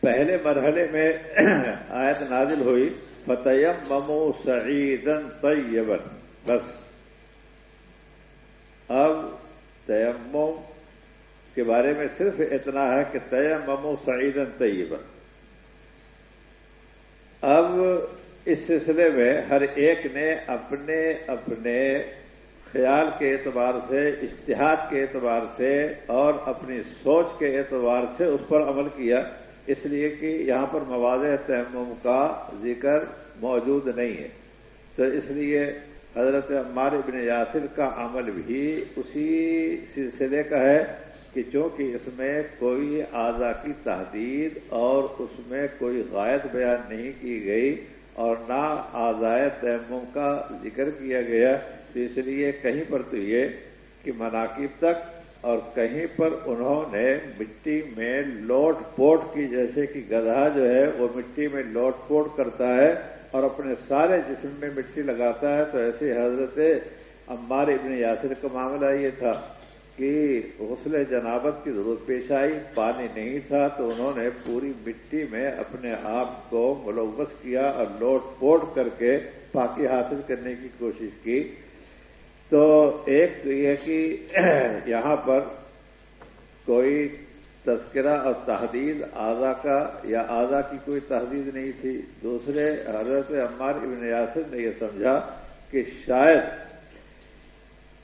پہلے مرحلے میں آیت نازل ہوئی۔ فتیم ممو سعیدن طیبن بس۔ اب تیمم کے بارے میں صرف اتنا ہے کہ تیم ممو سعیدن طیبن اب اس سلسلے میں ہر ایک نے اپنے اپنے خیال کے اعتبار سے اشتہاد کے اعتبار سے اور اپنی سوچ کے اعتبار سے اس پر عمل کیا۔ اس لیے کہ یہاں پر مواد تیمم کا ذکر موجود نہیں ہے۔ تو اس لیے حضرت عمار ابن یاسر کا عمل بھی اسی سلسلے کا ہے کہ چونکہ اس میں کوئی اعضا کی تحدید اور اس میں کوئی غائب بیان نہیں کی گئی اور نہ آزائے تیمم کا ذکر کیا گیا، تو اس لیے کہیں پر تو یہ کہ مناقب تک اور کہیں پر انہوں نے مٹی میں لوٹ پوٹ کی، جیسے کہ گدھا جو ہے وہ مٹی میں لوٹ پوٹ کرتا ہے اور اپنے سارے جسم میں مٹی لگاتا ہے، تو ایسے حضرت عمار ابن یاسر کا معاملہ یہ تھا کہ غسل جنابت کی ضرورت پیش آئی، پانی نہیں تھا، تو انہوں نے پوری مٹی میں اپنے آپ کو ملوث کیا اور لوٹ پوٹ کر کے پاکی حاصل کرنے کی کوشش کی۔ تو ایک تو یہ کہ یہاں پر کوئی تذکرہ اور تحدید اعضا کا یا اعضا کی کوئی تحدید نہیں تھی۔ دوسرے حضرت عمار ابن یاسر نے یہ سمجھا کہ شاید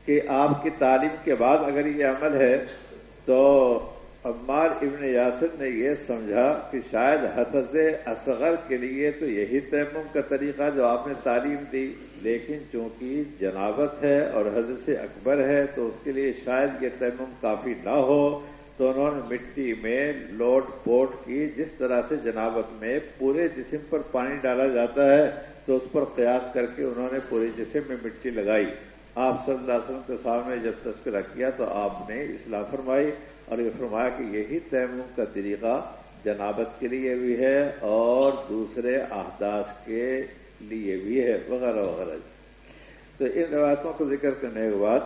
کہ آپ کی تعلیم کے بعد اگر یہ عمل ہے تو عمار ابن یاسر نے یہ سمجھا کہ شاید حضرت اصغر کے لیے تو یہی تیمم کا طریقہ جو آپ نے تعلیم دی، لیکن چونکہ جنابت ہے اور حضرت اکبر ہے تو اس کے لیے شاید یہ تیمم کافی نہ ہو۔ تو انہوں نے مٹی میں لوٹ پوٹ کی، جس طرح سے جنابت میں پورے جسم پر پانی ڈالا جاتا ہے، تو اس پر قیاس کر کے انہوں نے پورے جسم میں مٹی لگائی۔ آپ صلی اللہ علیہ وسلم کے سامنے جب تذکرہ کیا تو آپ نے اصلاح فرمائی اور یہ فرمایا کہ یہی تیمم کا طریقہ جنابت کے لیے بھی ہے اور دوسرے احداث کے لیے بھی ہے، وغیرہ وغیرہ۔ تو ان روایتوں کو ذکر کرنے کے بعد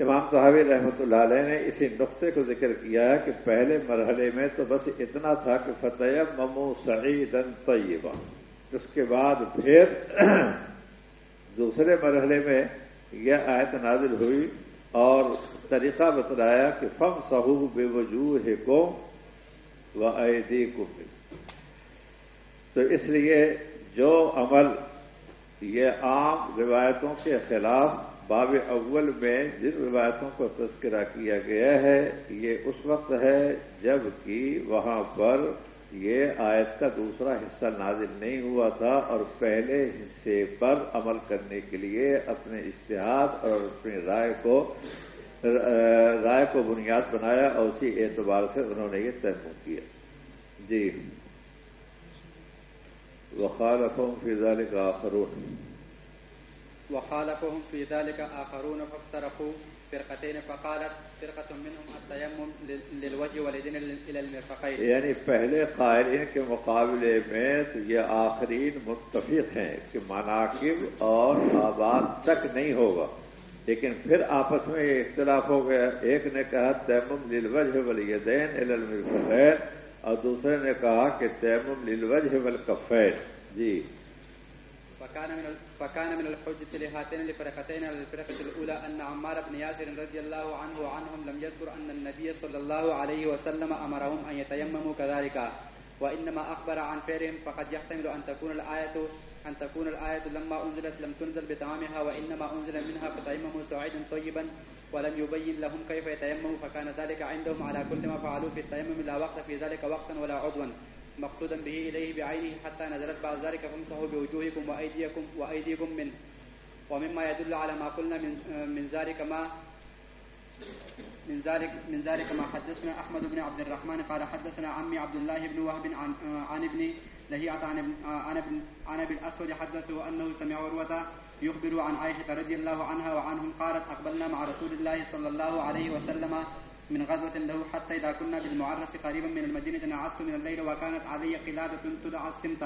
امام صحابی رحمۃ اللہ علیہ نے اسی نقطے کو ذکر کیا ہے کہ پہلے مرحلے میں تو بس اتنا تھا کہ فتح ممو سعیدن طیبہ۔ اس کے بعد پھر دوسرے مرحلے میں یہ آیت نازل ہوئی اور طریقہ بتلایا کہ فم سہو بے وجوہ ہے و عیدی کو تو اس لیے جو عمل یہ عام روایتوں کے خلاف باب اول میں جن روایتوں کو تذکرہ کیا گیا ہے، یہ اس وقت ہے جبکہ وہاں پر یہ آیت کا دوسرا حصہ نازل نہیں ہوا تھا اور پہلے حصے پر عمل کرنے کے لیے اپنے اشتہاد اور اپنی رائے کو رائے کو بنیاد بنایا اور اسی اعتبار سے انہوں نے یہ تیمم کیا۔ جی۔ وخالفهم في ذلك آخرون۔ وخالفهم في ذلك آخرون فافترقوا فرقتين فقالت فرقة منهم التيمم للوجه واليدين إلى المرفقين. یعنی پہلے قائلین کے مقابلے میں تو یہ آخرین متفق ہیں کہ مناقب اور آباد تک نہیں ہوگا۔ لیکن پھر آپس میں یہ اختلاف ہو گیا۔ ایک نے کہا تیمم للوجہ والیدین الى المرفقین اور دوسرے نے کہا کہ تیمم للوجہ والکفین جی۔ فكان من فكان من الحجة لهاتين الفرقتين على الفرقة الأولى أن عمار بن ياسر رضي الله عنه وعنهم لم يذكر أن النبي صلى الله عليه وسلم أمرهم أن يتيمموا كذلك. وإنما أخبر عن فعلهم فقد يحتمل أن تكون الآية أن تكون الآية لما أنزلت لم تنزل بتمامها وإنما أنزل منها فتيمموا سعيدا طيبا ولم يبين لهم كيف يتيمموا فكان ذلك عندهم على كل ما فعلوا في التيمم لا وقت في ذلك وقتا ولا عضوا. مقصودا به إليه بعينه حتى نزلت بعد ذلك فامسحوا بوجوهكم وأيديكم وأيديكم منه ومما يدل على ما قلنا من من ذلك ما من ذلك من ذلك ما حدثنا أحمد بن عبد الرحمن قال حدثنا عمي عبد الله بن وهب عن عن ابن لهيعة عن عن ابن عن أبي الأسود حدثه أنه سمع عروة يخبر عن عائشة رضي الله عنها وعنهم قالت أقبلنا مع رسول الله صلى الله عليه وسلم من غزوة له حتى إذا كنا بالمعرس قريبا من المدينة نعست من الليل وكانت علي قلادة تدعى السمت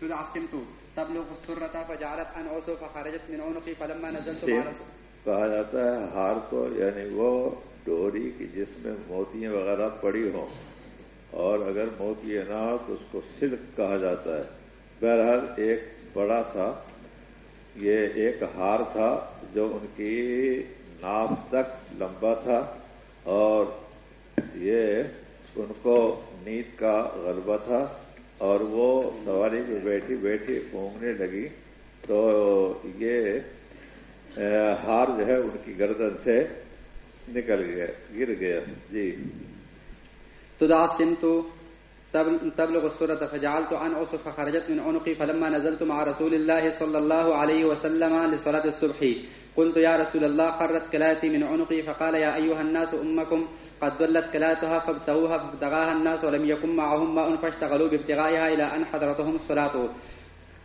تدعى السمت تبلغ السرة فجعلت أنعس فخرجت من عنقي فلما نزلت مع رسول کہا جاتا ہے ہار کو یعنی وہ ڈوری کی جس میں موتیاں وغیرہ پڑی ہوں۔ اور اگر موتی نہ ہو تو اس کو سلک کہا جاتا ہے۔ بہرحال ایک بڑا سا یہ ایک ہار تھا جو ان کی ناف تک لمبا تھا۔ اور یہ ان کو نیند کا غلبہ تھا اور وہ سواری پہ بیٹھی بیٹھی اونگنے لگی۔ تو یہ ہار جو ہے ان کی گردن سے نکل گیا، گر گیا۔ جی۔ تدعى تو تبلغ السورة فجعلت عن أصف فخرجت من عنقي فلما نزلت مع رسول الله صلى الله عليه وسلم لصلاة الصبح قلت يا رسول الله خرت كلاتي من عنقي فقال يا أيها الناس أمكم قد ضلت كلاتها فابتغوها فابتغاها الناس ولم يكن معهم ماء فاشتغلوا بابتغائها إلى أن حضرتهم الصلاة.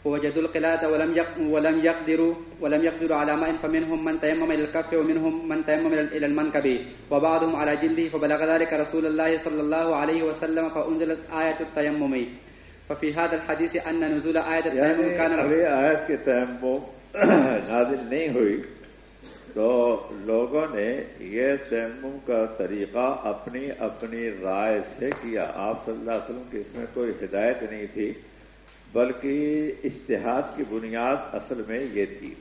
ووجدوا القلاة ولم ولم يقدروا ولم يقدروا على ماء فمنهم من تيمم الى الكف ومنهم من تيمم الى المنكب. وبعضهم على جلده فبلغ ذلك رسول الله صلى الله عليه وسلم فانزلت آية التيمم. ففي هذا الحديث ان نزول آية التيمم يعني كان ابھی آیت کے تیمم نازل نہیں ہوئی تو لوگوں نے یہ تیمم کا طریقہ اپنی اپنی رائے سے کیا۔ آپ صلی اللہ علیہ وسلم کی اس میں کوئی ہدایت نہیں تھی۔ بلکہ اشتہاد کی بنیاد اصل میں یہ تھی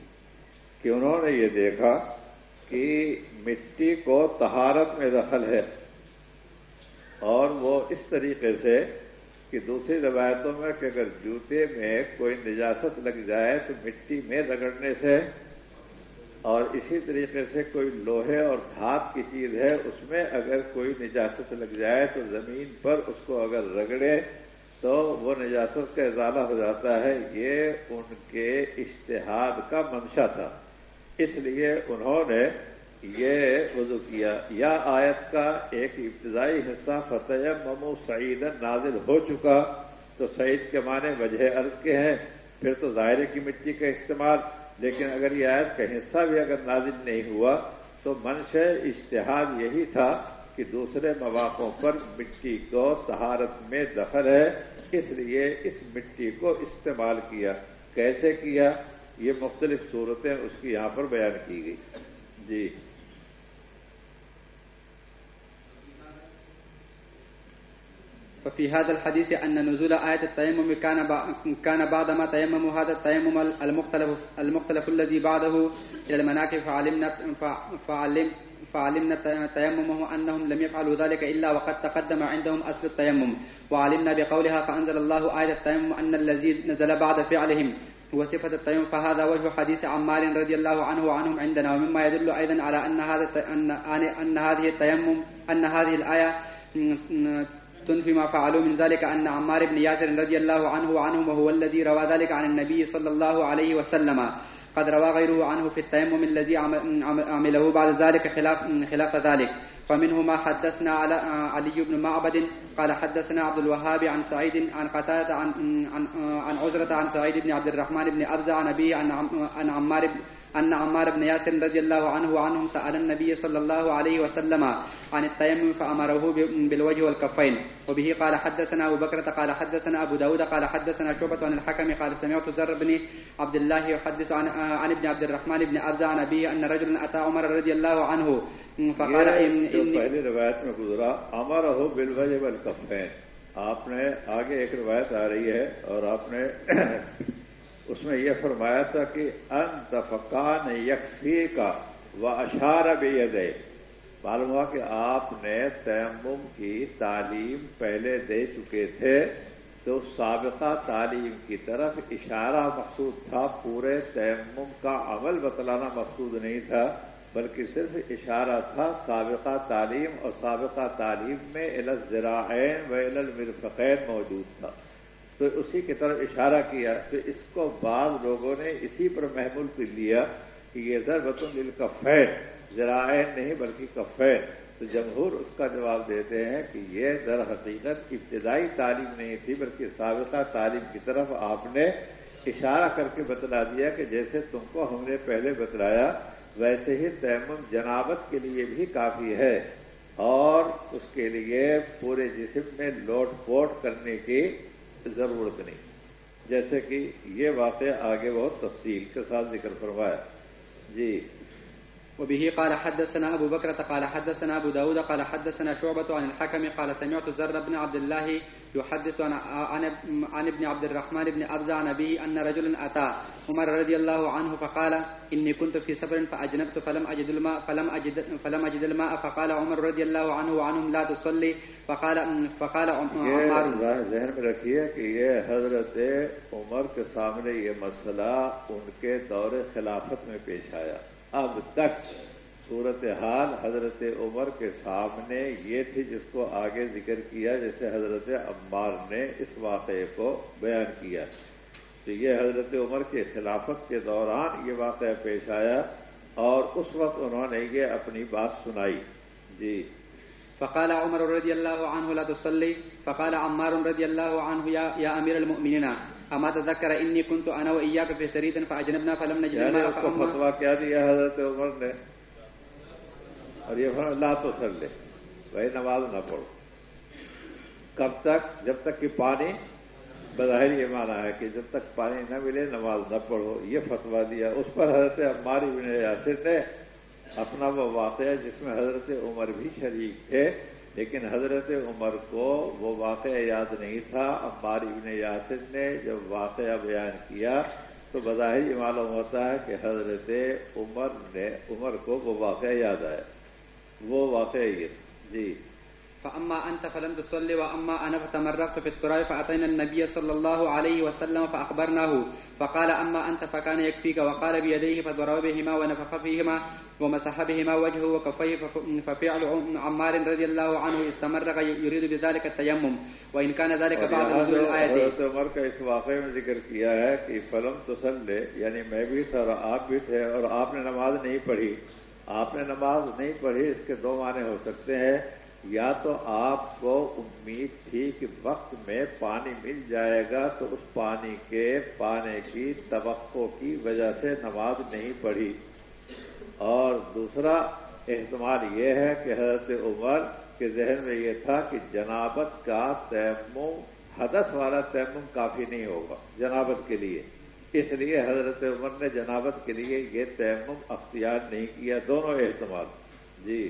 کہ انہوں نے یہ دیکھا کہ مٹی کو تہارت میں دخل ہے اور وہ اس طریقے سے کہ دوسری روایتوں میں کہ اگر جوتے میں کوئی نجاست لگ جائے تو مٹی میں رگڑنے سے اور اسی طریقے سے کوئی لوہے اور دھات کی چیز ہے، اس میں اگر کوئی نجاست لگ جائے تو زمین پر اس کو اگر رگڑے تو وہ نجاست کا ازالہ ہو جاتا ہے۔ یہ ان کے اشتہاد کا منشا تھا۔ اس لیے انہوں نے یہ وضو کیا۔ یا آیت کا ایک ابتدائی حصہ فتح ممو سعید نازل ہو چکا۔ تو سعید کے معنی وجہ عرض کے ہیں۔ پھر تو ظاہر کی مٹی کا استعمال۔ لیکن اگر یہ آیت کا حصہ بھی اگر نازل نہیں ہوا تو منش اشتہاد یہی تھا۔ کہ دوسرے مواقع پر مٹی کو سہارت میں دخل ہے، اس لیے اس مٹی کو استعمال کیا۔ کیسے کیا؟ یہ مختلف صورتیں اس کی یہاں پر بیان کی گئی۔ جی۔ وفي هذا الحديث أن نزول آية التيمم كان كان بعدما تيمم هذا التيمم المختلف المختلف الذي بعده إلى المناكب فعلمنا فعلم فعلمنا تيممه أنهم لم يفعلوا ذلك إلا وقد تقدم عندهم أصل التيمم. وعلمنا بقولها فأنزل الله آية التيمم أن الذي نزل بعد فعلهم هو صفة التيمم. فهذا وجه حديث عمار رضي الله عنه وعنهم عندنا. ومما يدل أيضا على أن هذا أن أن هذه التيمم أن هذه الآية تنفي ما فعلوا من ذلك أن عمار بن ياسر رضي الله عنه وعنهم وهو الذي روى ذلك عن النبي صلى الله عليه وسلم. قد روى غيره عنه في التيمم الذي عمله بعد ذلك خلاف, خلاف ذلك. فمنه ما حدثنا على علي بن معبد قال حدثنا عبد الوهاب عن سعيد عن قتادة عن عن عن عزرة عن سعيد بن عبد الرحمن بن أبزع عن أبيه عن عن عمار أن عمار بن ياسر رضي الله عنه وعنهم سأل النبي صلى الله عليه وسلم عن التيمم فأمره بالوجه والكفين. وبه قال حدثنا أبو بكرة قال حدثنا أبو داود قال حدثنا شعبة عن الحكم قال سمعت زر بن عبد الله يحدث عن, عن ابن عبد الرحمن بن أبزع عن أبيه أن رجلا أتى عمر رضي الله عنه فقال جو پہلی روایت میں گزرا امر ہو بالوجہ والکفین آپ نے آگے ایک روایت آ رہی ہے اور آپ نے اس میں یہ فرمایا تھا کہ ان دفقان یکفی کا و اشار بھی دے معلوم ہوا کہ آپ نے تیمم کی تعلیم پہلے دے چکے تھے تو سابقہ تعلیم کی طرف اشارہ مقصود تھا پورے تیمم کا عمل بتلانا مقصود نہیں تھا۔ بلکہ صرف اشارہ تھا سابقہ تعلیم اور سابقہ تعلیم میں الزراعین و المرفقین موجود تھا۔ تو اسی کی طرف اشارہ کیا۔ تو اس کو بعض لوگوں نے اسی پر محمول کر لیا کہ یہ ضربت الکفین ذرائع نہیں بلکہ کفین۔ تو جمہور اس کا جواب دیتے ہیں کہ یہ در حقیقت ابتدائی تعلیم نہیں تھی، بلکہ سابقہ تعلیم کی طرف آپ نے اشارہ کر کے بتلا دیا کہ جیسے تم کو ہم نے پہلے بتلایا ویسے ہی تیمم جنابت کے لیے بھی کافی ہے اور اس کے لیے پورے جسم میں لوٹ پوٹ کرنے کی ضرورت نہیں۔ جیسے کہ یہ واقعہ آگے بہت تفصیل کے ساتھ ذکر فرمایا۔ جی۔ وبه قال حدثنا أبو بكرة قال حدثنا أبو داود، قال حدثنا شعبة عن الحكم قال سمعت زر بن عبد الله يحدث عن, عن, ابن عبد الرحمن بن أبزع عن أبيه أن رجلا أتى عمر رضي الله عنه فقال إني كنت في سفر فأجنبت فلم أجد الماء فلم أجد فلم أجد الماء فقال عمر رضي الله عنه وعنهم لا تصلي فقال فقال عمر یہ ذہن میں رکھیے کہ یہ حضرت عمر کے سامنے یہ مسئلہ ان کے دور خلافت میں پیش آیا۔ اب تک صورتحال حضرت عمر کے سامنے یہ تھی جس کو آگے ذکر کیا جیسے حضرت عمار نے اس واقعے کو بیان کیا۔ تو یہ حضرت عمر کے خلافت کے دوران یہ واقعہ پیش آیا اور اس وقت انہوں نے یہ اپنی بات سنائی۔ جی۔ فقال عمر رضي الله عنه لا تصلي فقال عمار رضي الله عنه يا, يا أمير المؤمنين أما تذكر إني كنت أنا وإياك في سريد فأجنبنا فلم نجد یعنی اس کو فتوا کیا دیا حضرت عمر نے؟ اور یہ فرمایا، لا تو سر لے بھائی نماز نہ پڑھو۔ کب تک؟ جب تک کہ پانی بظاہر یہ مانا ہے کہ جب تک پانی نہ ملے، نماز نہ پڑھو۔ یہ فتوا دیا۔ اس پر حضرت عمار بن یاسر نے اپنا وہ واقعہ جس میں حضرت عمر بھی شریک تھے، لیکن حضرت عمر کو وہ واقعہ یاد نہیں تھا۔ عمار بن یاسر نے جب واقعہ بیان کیا تو بظاہر یہ معلوم ہوتا ہے کہ حضرت عمر نے، عمر کو وہ واقعہ یاد آیا۔ وہ واقعہ یہ۔ جی۔ فأما أنت فلم تصلي وأما أنا فتمرقت في التراب فأتينا النبي صلى الله عليه وسلم فأخبرناه۔ فقال أما أنت فكان يكفيك وقال بيديه فضرب بهما ونفخ فيهما ومسح بهما وجهه وكفيه فف- ففعل عمار رضي الله عنه استمرق يريد بذلك التيمم۔ وإن كان ذلك بعد نزول حضرت عمر کا اس واقعے میں ذکر کیا ہے کہ فلم تسلے یعنی میں بھی تھا اور آپ بھی تھے اور آپ نے نماز نہیں پڑھی۔ آپ نے نماز نہیں پڑھی، اس کے دو معنی ہو سکتے ہیں۔ یا تو آپ کو امید تھی کہ وقت میں پانی مل جائے گا، تو اس پانی کے پانے کی توقع کی وجہ سے نماز نہیں پڑھی۔ اور دوسرا احتمال یہ ہے کہ حضرت عمر کے ذہن میں یہ تھا کہ جنابت کا تیمم، حدث والا تیمم کافی نہیں ہوگا، جنابت کے لیے۔ اس لیے حضرت عمر نے جنابت کے لیے یہ تیمم اختیار نہیں کیا، دونوں احتمال۔ جی۔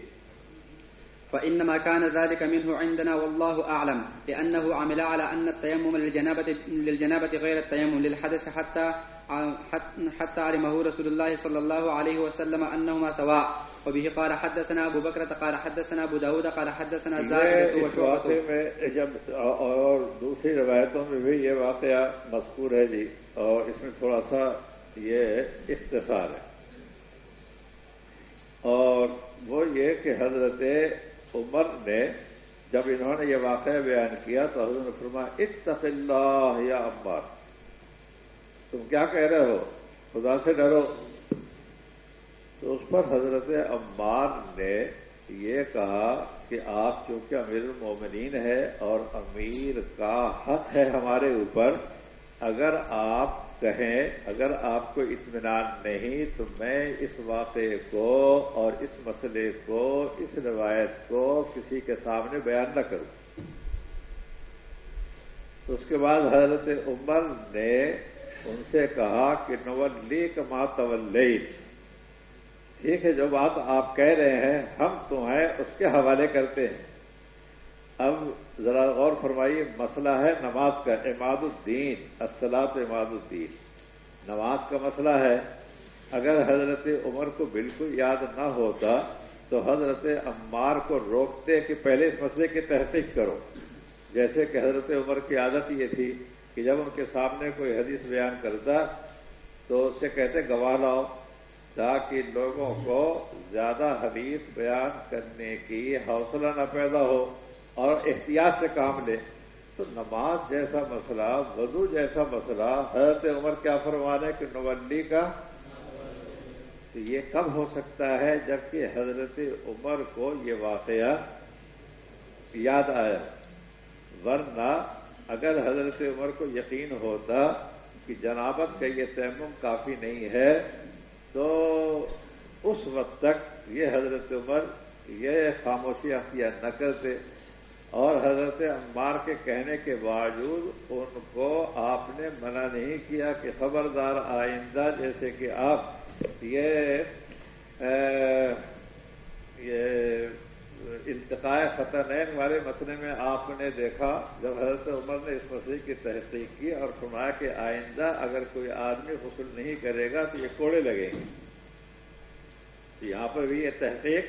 فإنما كان ذلك منه عندنا والله أعلم لأنه عمل على أن التيمم للجنابة, للجنابة غير التيمم للحدث حتى حتى علمه رسول الله صلى الله عليه وسلم أنهما سواء. وبه قال حدثنا أبو بكرة قال حدثنا أبو داود قال حدثنا زائدة وشعبة. میں جب اور دوسری روایتوں میں بھی یہ واقعہ مذکور ہے جی اور اس میں تھوڑا سا یہ اختصار ہے۔ اور وہ یہ کہ حضرت عمر نے جب انہوں نے یہ واقعہ بیان کیا تو حضرت نے فرمایا، اتق اللہ یا عمار۔ تم کیا کہہ رہے ہو؟ خدا سے ڈرو۔ تو اس پر حضرت عمار نے یہ کہا کہ آپ چونکہ امیر المومنین ہے اور امیر کا حق ہے ہمارے اوپر، اگر آپ کہیں، اگر آپ کو اطمینان نہیں، تو میں اس واقعے کو اور اس مسئلے کو، اس روایت کو کسی کے سامنے بیان نہ کروں۔ تو اس کے بعد حضرت عمر نے ان سے کہا کہ نولی کا ماتولی ٹھیک ہے، جو بات آپ کہہ رہے ہیں، ہم تو ہیں، اس کے حوالے کرتے ہیں۔ اب ذرا غور فرمائیے، مسئلہ ہے نماز کا اماد الدین اسلات اماد الدین۔ نماز کا مسئلہ ہے، اگر حضرت عمر کو بالکل یاد نہ ہوتا تو حضرت عمار کو روکتے کہ پہلے اس مسئلے کی تحقیق کرو۔ جیسے کہ حضرت عمر کی عادت یہ تھی کہ جب ان کے سامنے کوئی حدیث بیان کرتا تو اس سے کہتے، گواہ لاؤ، تاکہ لوگوں کو زیادہ حدیث بیان کرنے کی حوصلہ نہ پیدا ہو۔ اور احتیاط سے کام لے۔ تو نماز جیسا مسئلہ، وضو جیسا مسئلہ، حضرت عمر کیا فرمانے کہ نولی کا؟ تو یہ کب ہو سکتا ہے جبکہ حضرت عمر کو یہ واقعہ یاد آیا۔ ورنہ اگر حضرت عمر کو یقین ہوتا کہ جنابت کا یہ تیمم کافی نہیں ہے، تو اس وقت تک یہ حضرت عمر یہ خاموشی اختیار نہ کرتے اور حضرت عمار کے کہنے کے باوجود ان کو آپ نے منع نہیں کیا کہ خبردار آئندہ جیسے کہ آپ یہ یہ التقاء فتح والے مسئلے میں آپ نے دیکھا جب حضرت عمر نے اس مسئلے کی تحقیق کی اور فرمایا کہ آئندہ اگر کوئی آدمی غسل نہیں کرے گا تو یہ کوڑے لگیں گے۔ یہاں پر بھی یہ تحقیق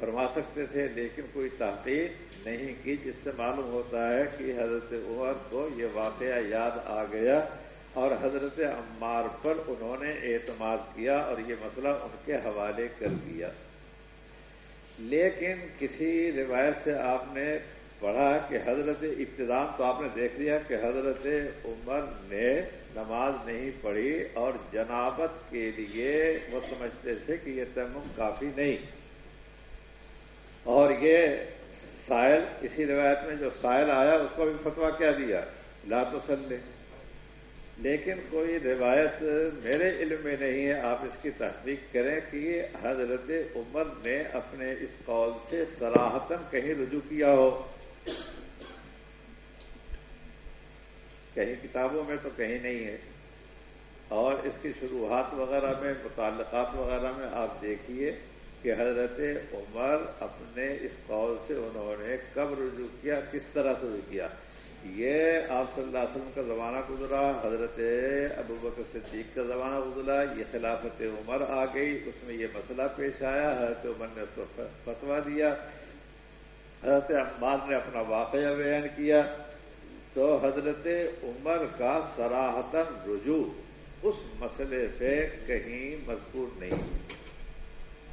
فرما سکتے تھے، لیکن کوئی تحقیق نہیں کی جس سے معلوم ہوتا ہے کہ حضرت عمر کو یہ واقعہ یاد آ گیا اور حضرت عمار پر انہوں نے اعتماد کیا اور یہ مسئلہ ان کے حوالے کر دیا۔ لیکن کسی روایت سے آپ نے پڑھا کہ حضرت ابتدام تو آپ نے دیکھ لیا کہ حضرت عمر نے نماز نہیں پڑھی اور جنابت کے لیے وہ سمجھتے تھے کہ یہ تیمم کافی نہیں۔ اور یہ سائل، اسی روایت میں جو سائل آیا، اس کو بھی فتوا کیا دیا، لا تو سلے لیکن کوئی روایت میرے علم میں نہیں ہے، آپ اس کی تحقیق کریں کہ حضرت عمر نے اپنے اس قول سے سراہتن کہیں رجوع کیا ہو۔ کہیں کتابوں میں تو کہیں نہیں ہے۔ اور اس کی شروعات وغیرہ میں، متعلقات وغیرہ میں آپ دیکھیے۔ کہ حضرت عمر اپنے اس قول سے انہوں نے کب رجوع کیا، کس طرح سے رجوع کیا؟ یہ آپ صلی اللہ علیہ وسلم کا زمانہ گزرا، حضرت ابو بکر صدیق کا زمانہ گزرا، یہ خلافت عمر آ گئی، اس میں یہ مسئلہ پیش آیا، حضرت عمر نے اس کو فتوا دیا، حضرت عباس نے اپنا واقعہ بیان کیا، تو حضرت عمر کا سراہتن رجوع اس مسئلے سے کہیں مذکور نہیں۔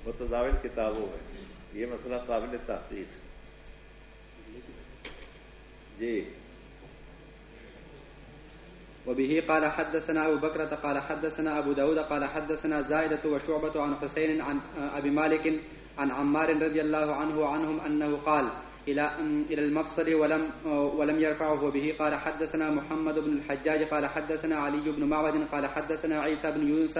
متداول کتابوں میں یہ مسئلہ قابل تحقیق۔ جی۔ وبه قال حدثنا أبو بكرة قال حدثنا أبو داود، قال حدثنا زائدة وشعبة عن حسين عن أبي مالك عن عمار رضي الله عنه عنهم أنه قال إلى إلى المفصل ولم ولم يرفعه به. قال حدثنا محمد بن الحجاج قال حدثنا علي بن معبد قال حدثنا عيسى بن يونس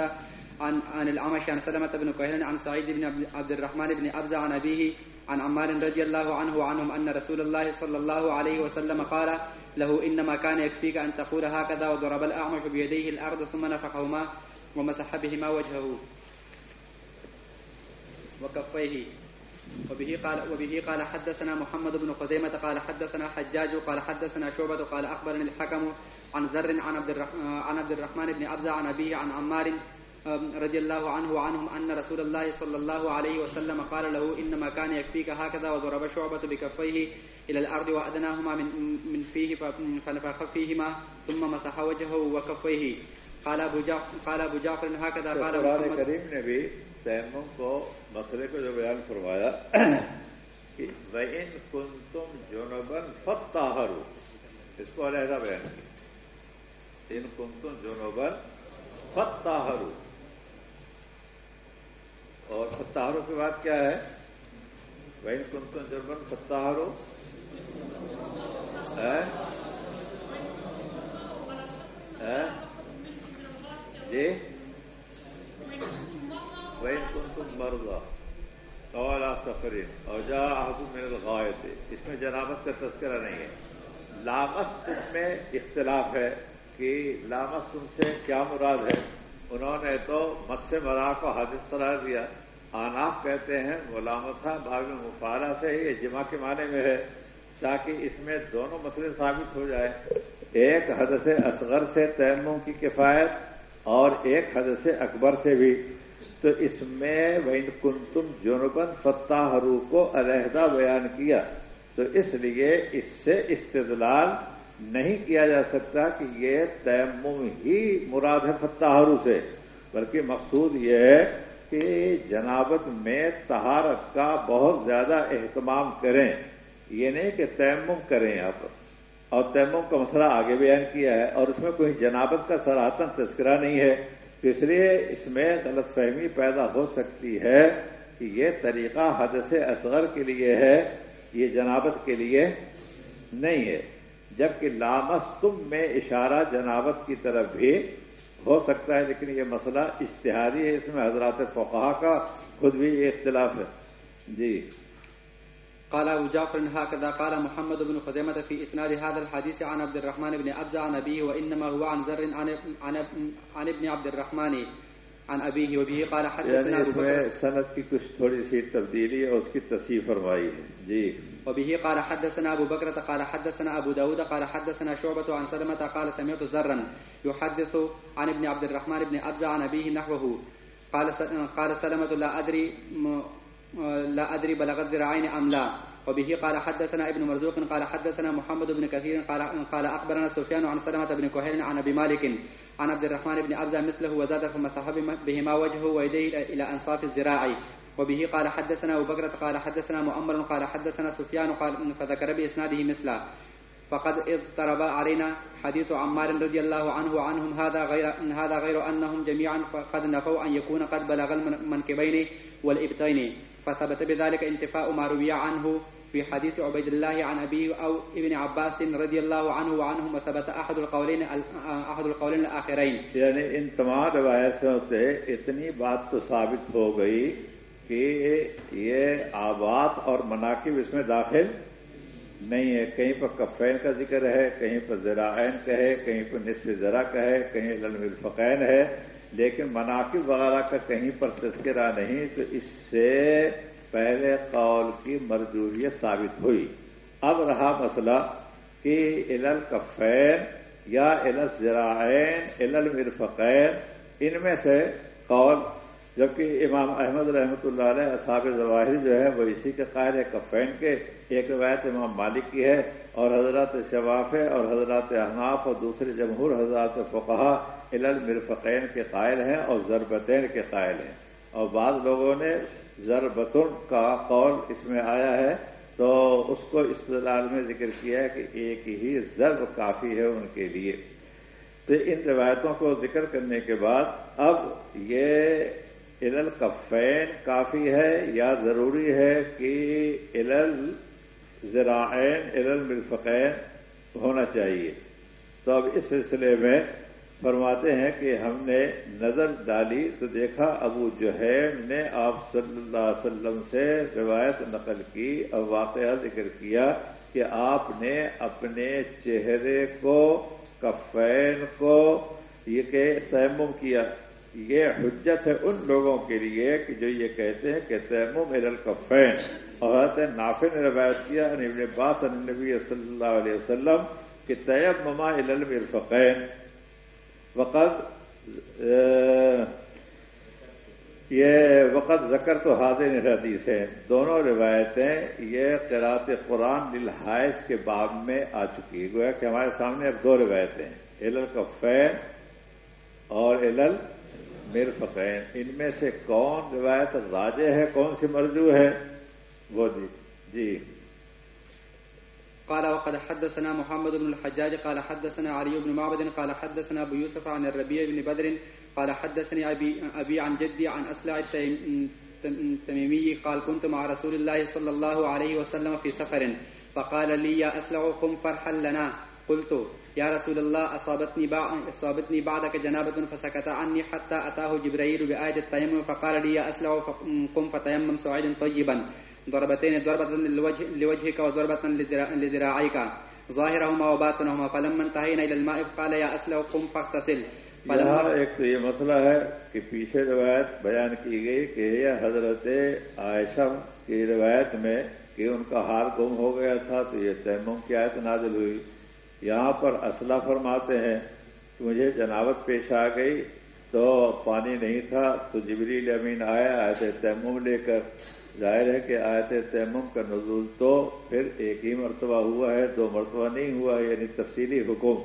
عن عن الأعمش عن سلمة بن كهيل عن سعيد بن عبد الرحمن بن أبزة عن أبيه عن عمار رضي الله عنه وعنهم أن رسول الله صلى الله عليه وسلم قال له إنما كان يكفيك أن تقول هكذا وضرب الأعمش بيديه الأرض ثم نفخهما ومسح بهما وجهه وكفيه. وبه قال وبه قال حدثنا محمد بن خزيمة قال حدثنا حجاج قال حدثنا شعبة قال أخبرني الحكم عن ذر عن عبد عن عبد الرحمن بن أبزة عن أبيه عن عمار رضي الله عنه وعنهم أن رسول الله صلى الله عليه وسلم قال له إنما كان يكفيك هكذا وضرب شعبة بكفيه إلى الأرض وأدناهما من, من فيه فنفخ فيهما ثم مسح وجهه وكفيه. قال أبو جعفر قال أبو جعفر هكذا قال قرآن کریم نے بھی تیمم کو مسئلے کو جو بیان فرمایا کہ وَإِن كُنتُمْ جُنُبًا فَتَّاهَرُوا اس کو علیحدہ بیان کیا۔ ان کنتم جنوبن فتاہرو اور فتاہرو کے بعد کیا ہے؟ وہی کنتم جرمن فتاہرو جی؟ وہی کنتم مرضا اولا سفرین اور جا آہدو میں الغائط اس میں جنابت کا تذکرہ نہیں ہے لامست اس میں اختلاف ہے کہ لامست ان سے کیا مراد ہے انہوں نے تو مس مرا کو حادث قرار دیا آناف کہتے ہیں غلامتہ بھاگ مفارہ سے ہی جمع کے معنی میں ہے تاکہ اس میں دونوں مسئلے ثابت ہو جائے ایک حدث اصغر سے تیموں کی کفایت اور ایک حدث اکبر سے بھی، تو اس میں وین کنتم جنوبن فتح کو علیحدہ بیان کیا۔ تو اس لیے اس سے استدلال نہیں کیا جا سکتا کہ یہ تیمم ہی مراد ہے فتح سے، بلکہ مقصود یہ ہے کہ جنابت میں تہارت کا بہت زیادہ اہتمام کریں۔ یہ نہیں کہ تیمم کریں آپ۔ اور تیمم کا مسئلہ آگے بیان کیا ہے اور اس میں کوئی جنابت کا سراتن تذکرہ نہیں ہے تو اس لیے اس میں غلط فہمی پیدا ہو سکتی ہے کہ یہ طریقہ حد سے اصغر کے لیے ہے، یہ جنابت کے لیے نہیں ہے۔ جبکہ لامس تم میں اشارہ جنابت کی طرف بھی ہو سکتا ہے، لیکن یہ مسئلہ اشتہاری ہے۔ اس میں حضرات فقہ کا خود بھی یہ اختلاف ہے۔ جی۔ قال أبو جعفر هكذا قال محمد بن خزيمة في إسناد هذا الحديث عن عبد الرحمن بن أبزع عن أبيه وإنما هو عن زر عن, عن, عن ابن عبد الرحمن عن أبيه وبه قال یعنی حدثنا أبو اس میں بكر صنعت کی کچھ تھوڑی سی تبدیلی اور اس کی تصحیح فرمائی ہے۔ جی۔ وبه قال حدثنا أبو بكرة قال حدثنا أبو داود قال حدثنا شعبة عن سلمة قال سمعت زرا يحدث عن ابن عبد الرحمن بن أبزع عن أبيه نحوه. قال قال سلمة لا أدري م- لا أدري بلغت ذراعين أم لا. وبه قال حدثنا ابن مرزوق قال حدثنا محمد بن كثير قال قال أخبرنا سفيان عن سلمة بن كهيل عن أبي مالك عن عبد الرحمن بن أبزع مثله وزاد ثم صحب بهما وجهه ويديه إلى أنصاف الذراع. وبه قال حدثنا أبو بكرة قال حدثنا مؤمر قال حدثنا سفيان قال فذكر بإسناده مثله. فقد اضطرب علينا حديث عمار رضي الله عنه وعنهم هذا غير هذا غير أنهم جميعا قد نفوا أن يكون قد بلغ المنكبين والإبطين. فثبت بذلك انتفاء ما روي عنه في حديث عبيد الله عن ابيه او ابن عباس رضي الله عنه وعنهم وثبت احد القولين احد القولين الاخرين یعنی ان تمام روایتوں سے اتنی بات تو ثابت ہو گئی کہ یہ آباد اور مناقب اس میں داخل نہیں ہے۔ کہیں پر کفین کا ذکر ہے، کہیں پر ذرائن کا ہے، کہیں پر نصف ذرا کا ہے، کہیں علم الفقین ہے۔ لیکن مناقب وغیرہ کا کہیں پر تذکرہ نہیں تو اس سے پہلے قول کی مرجوریت ثابت ہوئی۔ اب رہا مسئلہ کہ علل کفین یا علل ذرائین علل الفقین ان میں سے قول جبکہ امام احمد رحمۃ اللہ علیہ اصحاب ظواہر جو ہے وہ اسی کے قائل ہے کفین کے ایک روایت امام مالک کی ہے اور حضرات شواف اور حضرات احناف اور دوسرے جمہور حضرات فقہ علل مرفقین کے قائل ہیں اور ضربتین کے قائل ہیں۔ اور بعض لوگوں نے ضربتن کا قول اس میں آیا ہے تو اس کو استدلال میں ذکر کیا ہے کہ ایک ہی ضرب کافی ہے ان کے لیے۔ تو ان روایتوں کو ذکر کرنے کے بعد اب یہ علل کفین کافی ہے یا ضروری ہے کہ علل ذرائن علل مرفقین ہونا چاہیے۔ تو اب اس سلسلے میں فرماتے ہیں کہ ہم نے نظر ڈالی تو دیکھا ابو جہیم نے آپ صلی اللہ علیہ وسلم سے روایت نقل کی اور واقعہ ذکر کیا کہ آپ نے اپنے چہرے کو کفین کو یہ کہ تیمم کیا۔ یہ حجت ہے ان لوگوں کے لیے کہ جو یہ کہتے ہیں کہ تیمم ال الکفین اور حضرت نافع نے روایت کیا ابن عباس نبی صلی اللہ علیہ وسلم کہ طیب مما علم الفقین وقت یہ وقت ذکر تو حاضر حدیث ہے دونوں روایتیں یہ قرات قرآن للحائش کے باب میں آ چکی گویا کہ ہمارے سامنے اب دو روایتیں ہیں۔ علل کفین اور علل مرفقین، ان میں سے کون روایت راجے ہے، کون سی مرجو ہے؟ وہ جی جی۔ قال وقد حدثنا محمد بن الحجاج، قال حدثنا علي بن معبد، قال حدثنا ابو يوسف عن الربيع بن بدر، قال حدثني ابي ابي عن جدي عن اسلع التميمي قال كنت مع رسول الله صلى الله عليه وسلم في سفر، فقال لي يا اسلع قم فرحل لنا۔ قلت يا رسول الله اصابتني اصابتني بعدك جنابه فسكت عني حتى اتاه جبريل بآية التيمم فقال لي يا اسلع قم فتيمم سعيدا طيبا ضربتين ضربة لوجه لوجهك وضربة لذراعيك ظاهرهما وباطنهما فلما انتهينا إلى الماء قال يا أسلع قم فاغتسل. یہاں ایک تو یہ مسئلہ ہے کہ پیچھے روایت بیان کی گئی کہ یہ حضرت عائشہ کی روایت میں کہ ان کا ہار گم ہو گیا تھا تو یہ تیمم کی آیت نازل ہوئی۔ یہاں پر اسلح فرماتے ہیں کہ مجھے جناوت پیش آ گئی، تو پانی نہیں تھا، تو جبریل امین آیا آئے تیمم لے کر۔ ظاہر ہے کہ آیت تیمم کا نزول تو پھر ایک ہی مرتبہ ہوا ہے، دو مرتبہ نہیں ہوا یعنی تفصیلی حکم۔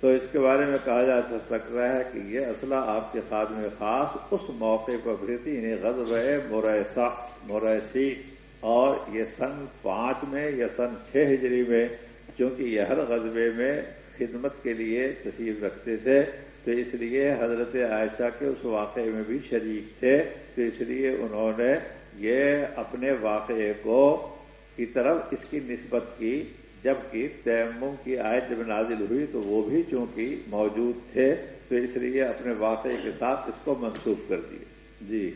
تو اس کے بارے میں کہا جا سکتا ہے کہ یہ اسلحہ آپ کے خادم خاص اس موقع پر بھی تھی یعنی غزب مریسا موریسی اور یہ سن پانچ میں یا سن چھ ہجری میں چونکہ یہ ہر غزبے میں خدمت کے لیے تشریف رکھتے تھے، تو اس لیے حضرت عائشہ کے اس واقعے میں بھی شریک تھے۔ تو اس لیے انہوں نے یہ اپنے واقعے کو کی طرف اس کی نسبت کی، جبکہ تیمم کی آیت جب نازل ہوئی تو وہ بھی چونکہ موجود تھے، تو اس لیے اپنے واقعے کے ساتھ اس کو منسوخ کر دیے۔ جی۔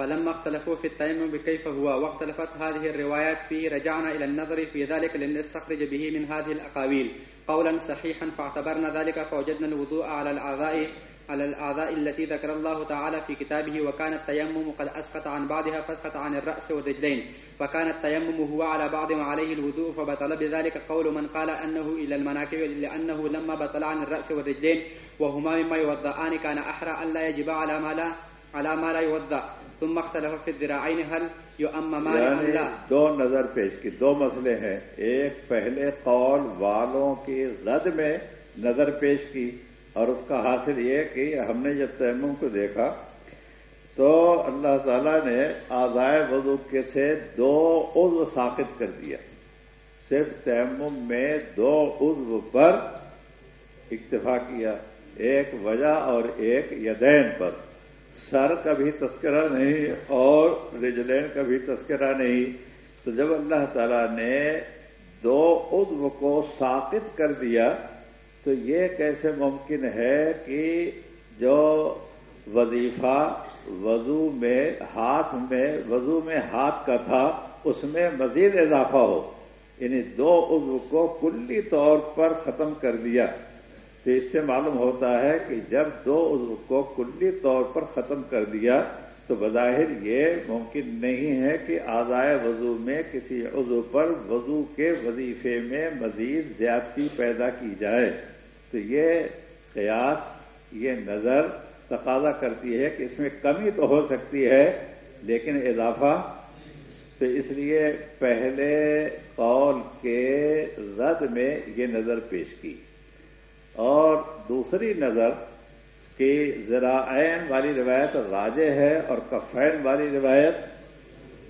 فلما اختلفوا في التيمم كيف هو واختلفت هذه الروايات فيه رجعنا إلى النظر في ذلك لنستخرج به من هذه الأقاويل. قولا صحيحا فاعتبرنا ذلك فوجدنا الوضوء على الأعضاء على الأعضاء التي ذكر الله تعالى في كتابه وكان التيمم قد أسقط عن بعضها فاسقط عن الرأس والرجلين فكان التيمم هو على بعض وعليه الوضوء فبطل بذلك قول من قال أنه إلى المناكب لأنه لما بطل عن الرأس والرجلين وهما مما يوضعان كان أحرى أن لا يجب على ما لا على ما لا يوضع ثم اختلف في الذراعين هل يؤممان أم یعنی لا؟ دو نظر پیش کی دو مسئلے ہیں۔ ایک پہلے قول والوں کی رد میں نظر پیش کی اور اس کا حاصل یہ کہ ہم نے جب تیمم کو دیکھا تو اللہ تعالیٰ نے آزائے وضو کے سے دو عضو ساقط کر دیا۔ صرف تیمم میں دو عضو پر اکتفا کیا ایک وجہ اور ایک یدین پر۔ سر کا بھی تذکرہ نہیں اور رجلین کا بھی تذکرہ نہیں، تو جب اللہ تعالیٰ نے دو عضو کو ساقط کر دیا، تو یہ کیسے ممکن ہے کہ جو وظیفہ وضو میں ہاتھ میں، وضو میں ہاتھ کا تھا، اس میں مزید اضافہ ہو یعنی دو عضو کو کلی طور پر ختم کر دیا۔ تو اس سے معلوم ہوتا ہے کہ جب دو عضو کو کلی طور پر ختم کر دیا، تو بظاہر یہ ممکن نہیں ہے کہ آزائے وضو میں کسی عضو پر وضو کے وظیفے میں مزید زیادتی پیدا کی جائے۔ تو یہ قیاس، یہ نظر تقاضا کرتی ہے کہ اس میں کمی تو ہو سکتی ہے، لیکن اضافہ، تو اس لیے پہلے قول کے رد میں یہ نظر پیش کی۔ اور دوسری نظر کہ ذرائعین والی روایت راجے ہے اور کفین والی روایت،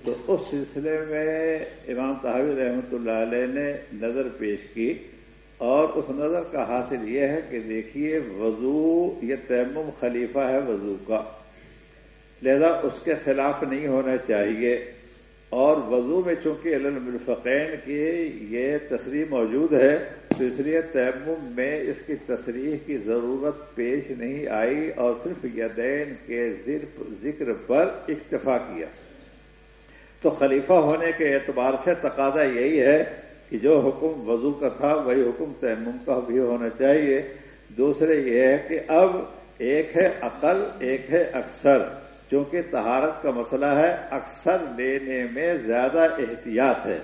تو اس سلسلے میں امام تحوی رحمۃ اللہ علیہ نے نظر پیش کی اور اس نظر کا حاصل یہ ہے کہ دیکھیے وضو یہ تیمم خلیفہ ہے وضو کا، لہذا اس کے خلاف نہیں ہونا چاہیے۔ اور وضو میں چونکہ علم الفقین کی یہ تصریح موجود ہے، تو اس لیے تیمم میں اس کی تصریح کی ضرورت پیش نہیں آئی اور صرف یدین کے ذکر پر اکتفا کیا۔ تو خلیفہ ہونے کے اعتبار سے تقاضا یہی ہے کہ جو حکم وضو کا تھا، وہی حکم تیمم کا بھی ہونا چاہیے۔ دوسرے یہ ہے کہ اب ایک ہے عقل، ایک ہے اکثر۔ چونکہ تہارت کا مسئلہ ہے، اکثر لینے میں زیادہ احتیاط ہے۔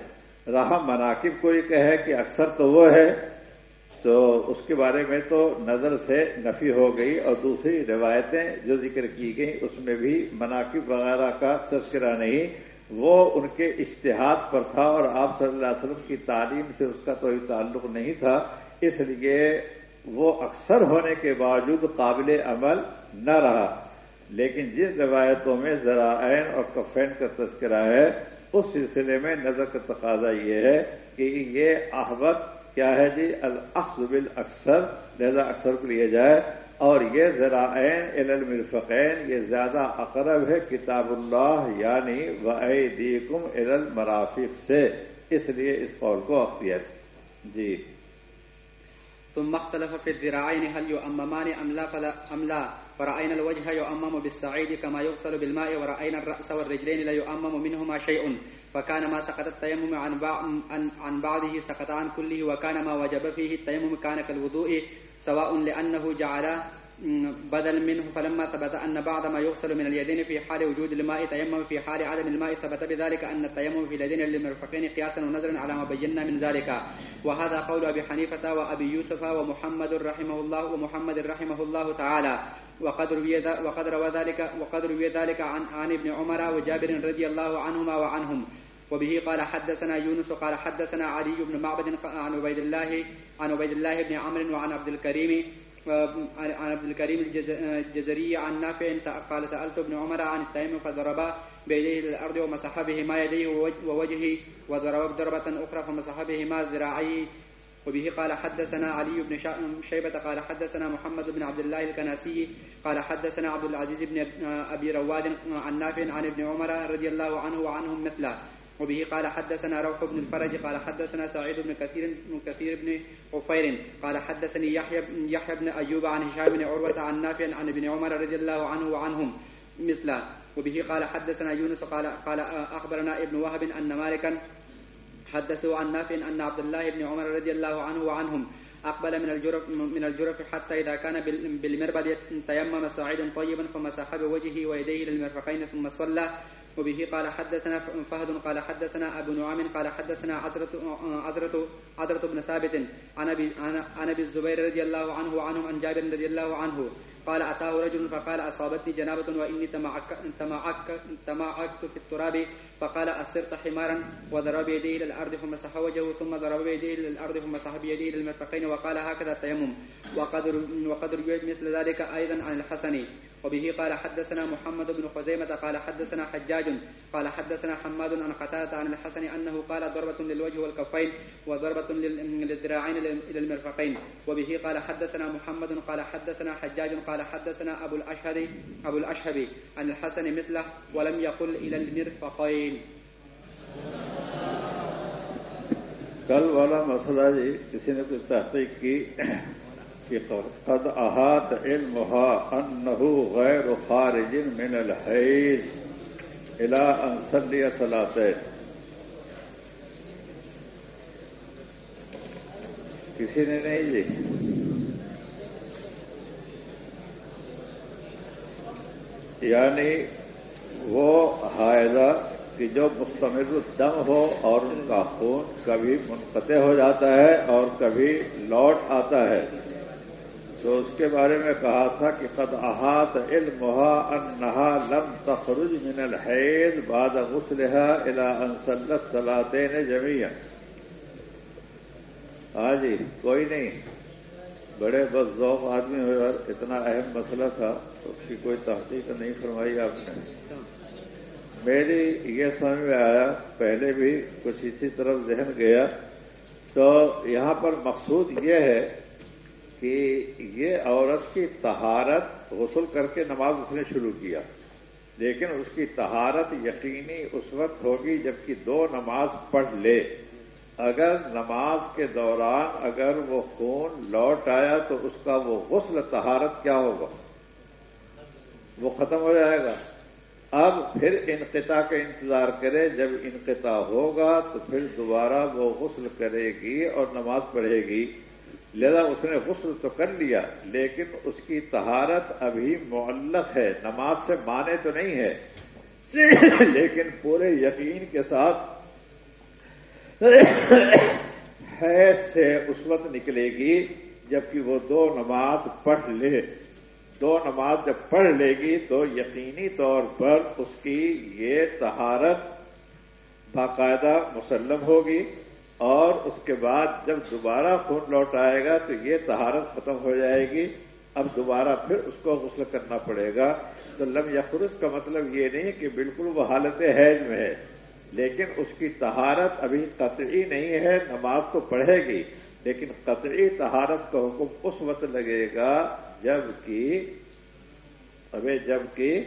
رہا مناقب کوئی کہے کہ اکثر تو وہ ہے، تو اس کے بارے میں تو نظر سے نفی ہو گئی اور دوسری روایتیں جو ذکر کی گئیں، اس میں بھی مناقب وغیرہ کا تذکرہ نہیں۔ وہ ان کے اشتہاد پر تھا اور آپ صلی اللہ علیہ وسلم کی تعلیم سے اس کا کوئی تعلق نہیں تھا۔ اس لیے وہ اکثر ہونے کے باوجود قابل عمل نہ رہا۔ لیکن جن روایتوں میں ذرائع اور کفین کا تذکرہ ہے، اس سلسلے میں نظر کا تقاضا یہ ہے کہ یہ احبت کیا ہے جی؟ الاخذ بالاکثر، لہذا اکثر کو لیا جائے۔ اور یہ ذرائع المرفقین، یہ زیادہ اقرب ہے کتاب اللہ یعنی وعیدیکم المرافق سے۔ اس لیے اس قول کو اختیار۔ جی۔ ثم اختلف في الذراعين هل يؤممان أم لا, فلا أم لا. فرأينا الوجه يؤمم بالسعيد كما يغسل بالماء ورأينا الرأس والرجلين لا يؤمم منهما شيء. فكان ما سقط التيمم عن, عن بعضه سقط عن كله وكان ما وجب فيه التيمم كان كالوضوء سواء لأنه جعل بدل منه فلما ثبت أن بعض ما يغسل من اليدين في حال وجود الماء تيمم في حال عدم الماء ثبت بذلك أن التيمم في اليدين للمرفقين قياسا ونظرا على ما بينا من ذلك. وهذا قول أبي حنيفة وأبي يوسف ومحمد رحمه الله ومحمد رحمه الله تعالى. وقد روي وقد روى ذلك وقد روي ذلك عن عن ابن عمر وجابر رضي الله عنهما وعنهم. وبه قال حدثنا يونس قال حدثنا علي بن معبد عن عبيد الله عن عبيد الله بن عمرو وعن عبد الكريم عن عبد الكريم الجزري عن نافع قال سألت ابن عمر عن التيمم فضرب بيديه الأرض ومسح بهما يديه ووجهه وضرب ضربة أخرى فمسح بهما ذراعيه وبه قال حدثنا علي بن شيبة قال حدثنا محمد بن عبد الله الكناسي قال حدثنا عبد العزيز بن أبي رواد عن نافع عن ابن عمر رضي الله عنه وعنهم مثله. وبه قال حدثنا روح بن الفرج قال حدثنا سعيد بن كثير بن كثير بن عفير قال حدثني يحيى يحيى بن أيوب عن هشام بن عروة عن نافع عن ابن عمر رضي الله عنه وعنهم مثله وبه قال حدثنا يونس قال قال أخبرنا ابن وهب أن مالكا حدثوا عن نافع أن عبد الله بن عمر رضي الله عنه وعنهم أقبل من الجرف من الجرف حتى إذا كان بال- بالمربد تيمم صعيدا طيبا فمسح بوجهه ويديه للمرفقين ثم صلى وبه قال حدثنا فهد قال حدثنا أبو نعيم قال حدثنا عذرة عذرة عذرة بن ثابت عن ابي عن أبي الزبير رضي الله عنه وعنهم عن جابر رضي الله عنه قال أتاه رجل فقال أصابتني جنابة وإني تمعك تمعك تمعكت في التراب فقال أسرت حمارا وضرب بيديه إلى الأرض فمسح وجهه ثم ضرب بيديه إلى الأرض فمسح بيديه إلى المرفقين وقال هكذا التيمم وقد وقد مثل ذلك أيضا عن الحسن وبه قال حدثنا محمد بن خزيمة قال حدثنا حجاج قال حدثنا حماد عن قتادة عن الحسن أنه قال ضربة للوجه والكفين وضربة لل- للذراعين إلى المرفقين. وبه قال حدثنا محمد قال حدثنا حجاج قال حدثنا أبو الأشهب أبو الأشهب عن الحسن مثله ولم يقل إلى المرفقين. کل والا مسئلہ جی کسی نے کچھ تحقیق کی قد احاط علمها انه غیر خارج من الحیز الى ان صلی کسی نے نہیں جی؟ یعنی وہ حائضہ کہ جو مستمر دم ہو اور ان کا خون کبھی منقطع ہو جاتا ہے اور کبھی لوٹ آتا ہے۔ تو اس کے بارے میں کہا تھا کہ قد احاط علمها انها لم تخرج من الحیض بعد غسلها الى ان صلت الصلاتين جميعا ہاں جی کوئی نہیں۔ بڑے بس ذوق آدمی ہوئے اور اتنا اہم مسئلہ تھا، اس کی کوئی تحقیق نہیں فرمائی آپ نے۔ میری یہ سمجھ میں آیا، پہلے بھی کچھ اسی طرف ذہن گیا۔ تو یہاں پر مقصود یہ ہے کہ یہ عورت کی طہارت غسل کر کے نماز اس نے شروع کیا۔ لیکن اس کی طہارت یقینی اس وقت ہوگی جبکہ دو نماز پڑھ لے۔ اگر نماز کے دوران اگر وہ خون لوٹ آیا تو اس کا وہ غسل طہارت کیا ہوگا؟ وہ ختم ہو جائے گا۔ اب پھر انقطاع کا انتظار کرے۔ جب انقطاع ہوگا تو پھر دوبارہ وہ غسل کرے گی اور نماز پڑھے گی۔ لہذا اس نے غسل تو کر لیا، لیکن اس کی طہارت ابھی معلق ہے، نماز سے مانے تو نہیں ہے۔ لیکن پورے یقین کے ساتھ حیض سے اس وقت نکلے گی جبکہ وہ دو نماز پڑھ لے۔ دو نماز جب پڑھ لے گی تو یقینی طور پر اس کی یہ طہارت باقاعدہ مسلم ہوگی۔ اور اس کے بعد جب دوبارہ خون لوٹ آئے گا تو یہ طہارت ختم ہو جائے گی۔ اب دوبارہ پھر اس کو غسل کرنا پڑے گا۔ تو لم یخرج کا مطلب یہ نہیں کہ بالکل وہ حالت حیض میں ہے، لیکن اس کی طہارت ابھی قطعی نہیں ہے، نماز تو پڑھے گی، لیکن قطعی طہارت کا حکم اس وقت لگے گا جبکہ، ابھی جبکہ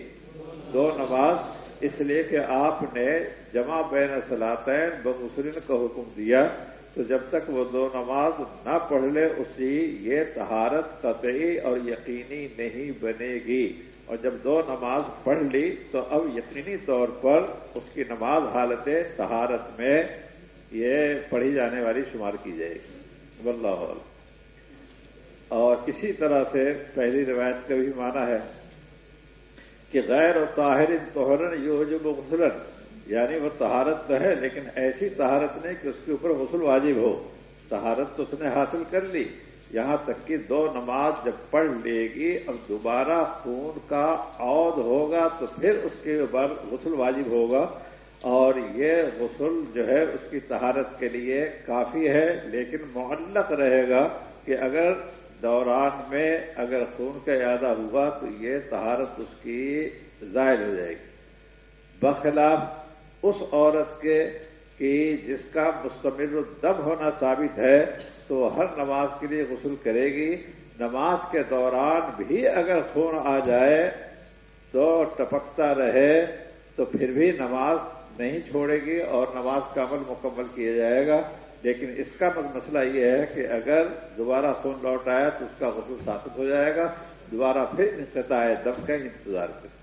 دو نماز اس لیے کہ آپ نے جمع بین صلاطین بغسرین کا حکم دیا تو جب تک وہ دو نماز نہ پڑھ لے، اسی یہ طہارت قطعی اور یقینی نہیں بنے گی۔ اور جب دو نماز پڑھ لی تو اب یقینی طور پر اس کی نماز حالت طہارت میں یہ پڑھی جانے والی شمار کی جائے گی۔ واللہ اور اسی طرح سے پہلی روایت کا بھی مانا ہے۔ کہ غیر و طاہر توہرن یوجب غسلن یعنی وہ طہارت تو ہے، لیکن ایسی طہارت نہیں کہ اس کے اوپر غسل واجب ہو۔ طہارت تو اس نے حاصل کر لی۔ یہاں تک کہ دو نماز جب پڑھ لے گی، اب دوبارہ خون کا عود ہوگا تو پھر اس کے اوپر غسل واجب ہوگا۔ اور یہ غسل جو ہے، اس کی طہارت کے لیے کافی ہے، لیکن معلق رہے گا کہ اگر دوران میں اگر خون کا ارادہ ہوا تو یہ طہارت اس کی ظاہر ہو جائے گی۔ بخلاف اس عورت کے کہ جس کا مستمر دم ہونا ثابت ہے تو وہ ہر نماز کے لیے غسل کرے گی۔ نماز کے دوران بھی اگر خون آ جائے تو ٹپکتا رہے تو پھر بھی نماز نہیں چھوڑے گی اور نماز کا عمل مکمل کیا جائے گا۔ لیکن اس کا مسئلہ یہ ہے کہ اگر دوبارہ خون لوٹ آیا تو اس کا غسل ثابت ہو جائے گا، دوبارہ پھر انقطاع دم کا انتظار کریں۔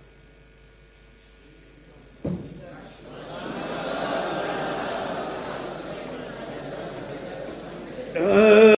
Uh...